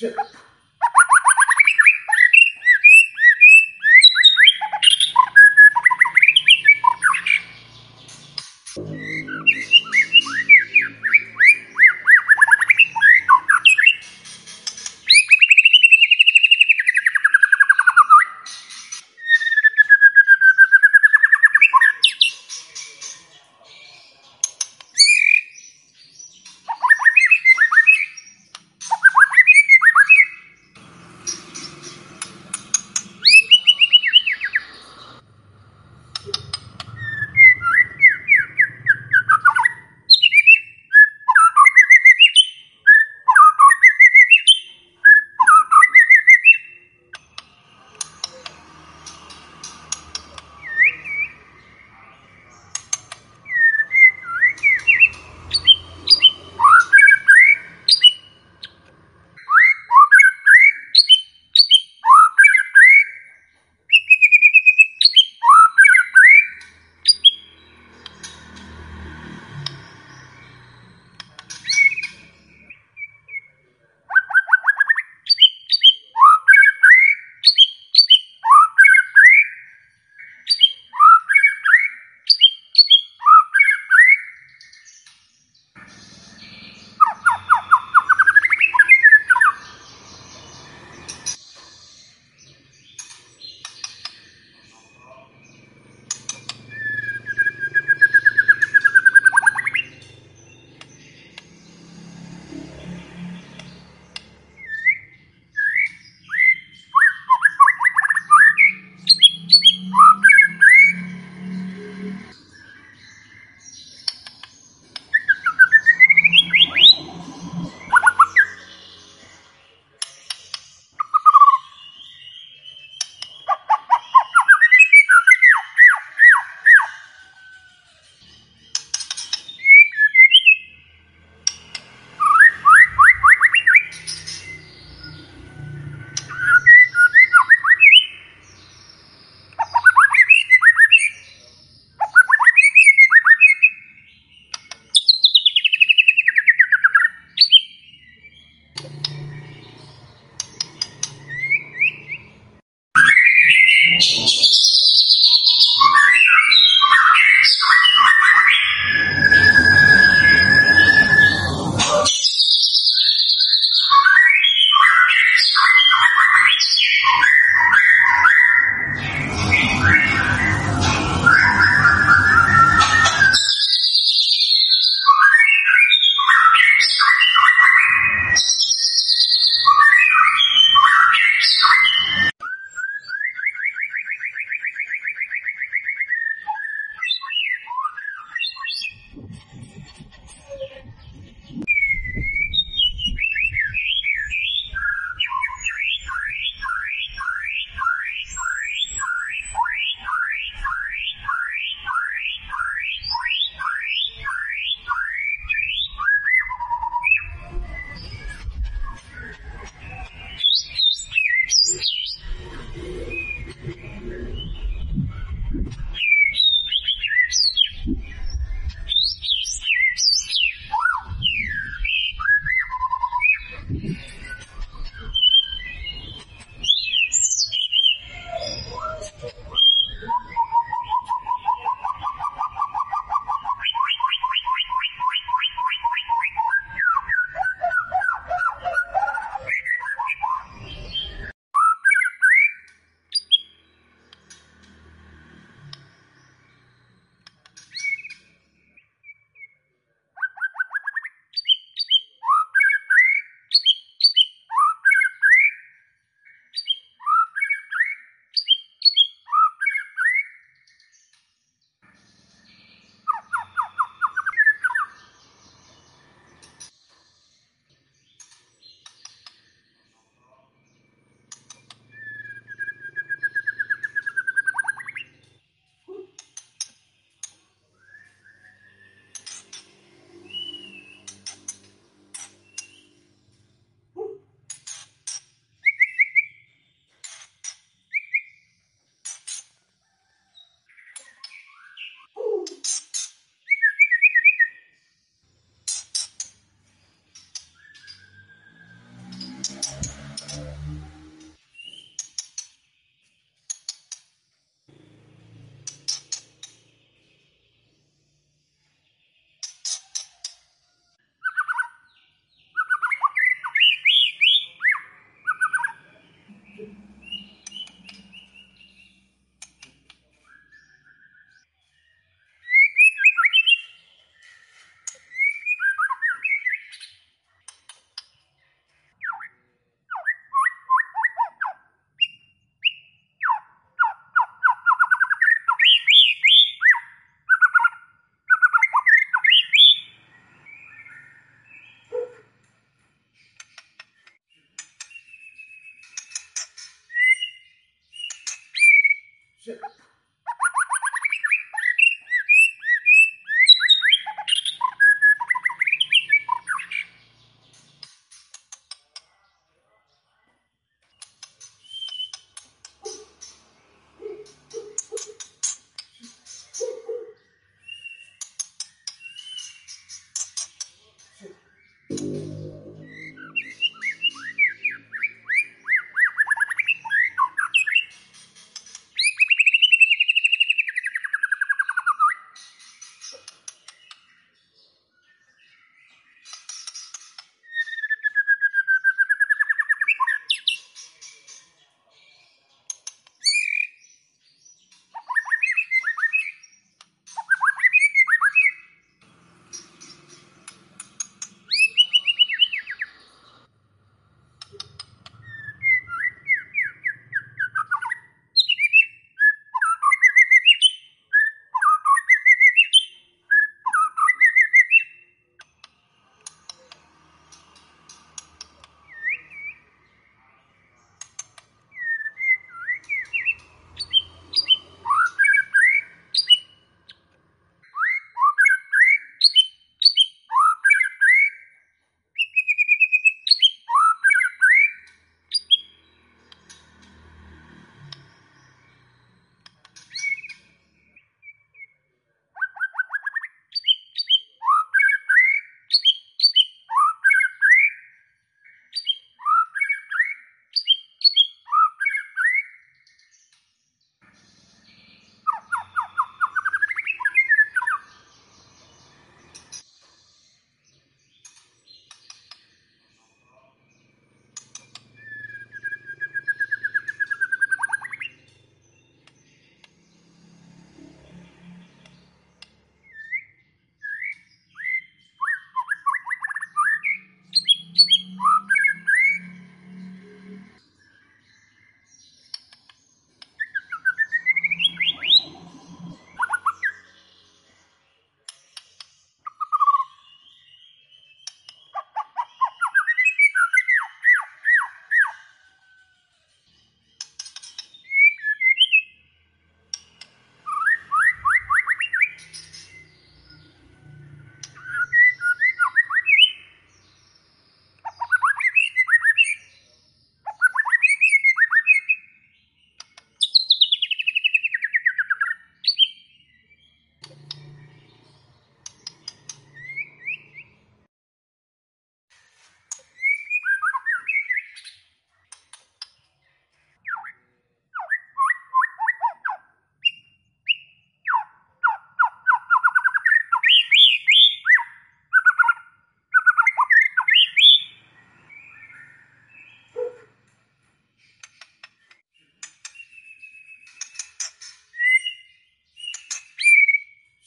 Shit.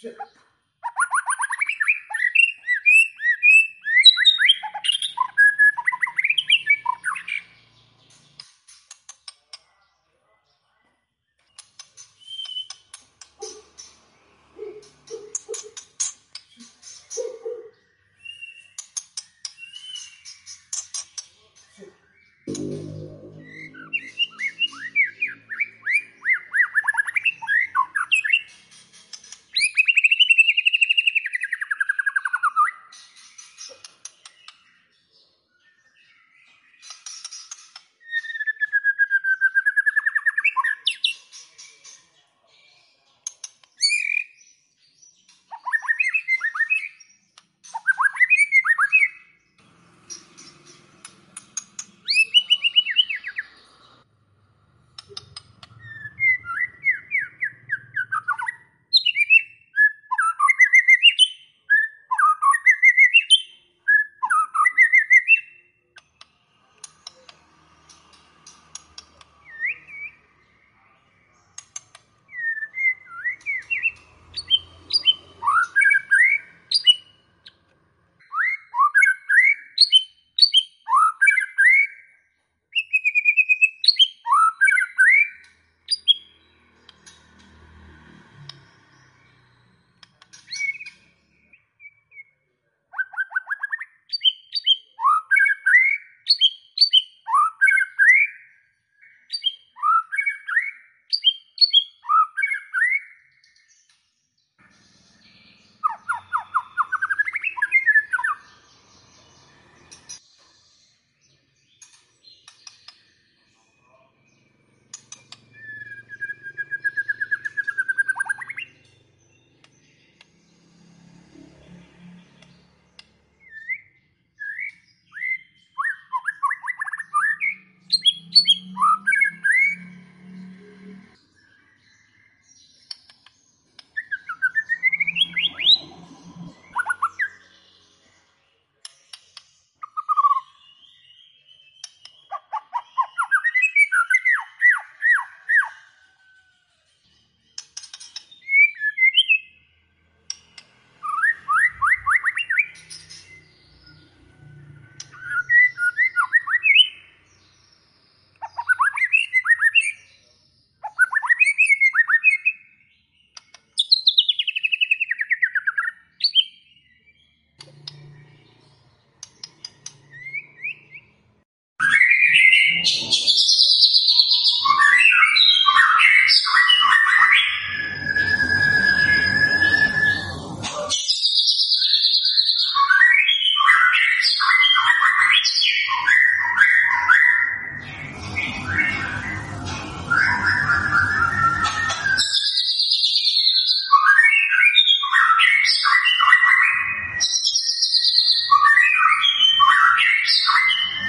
Just, change.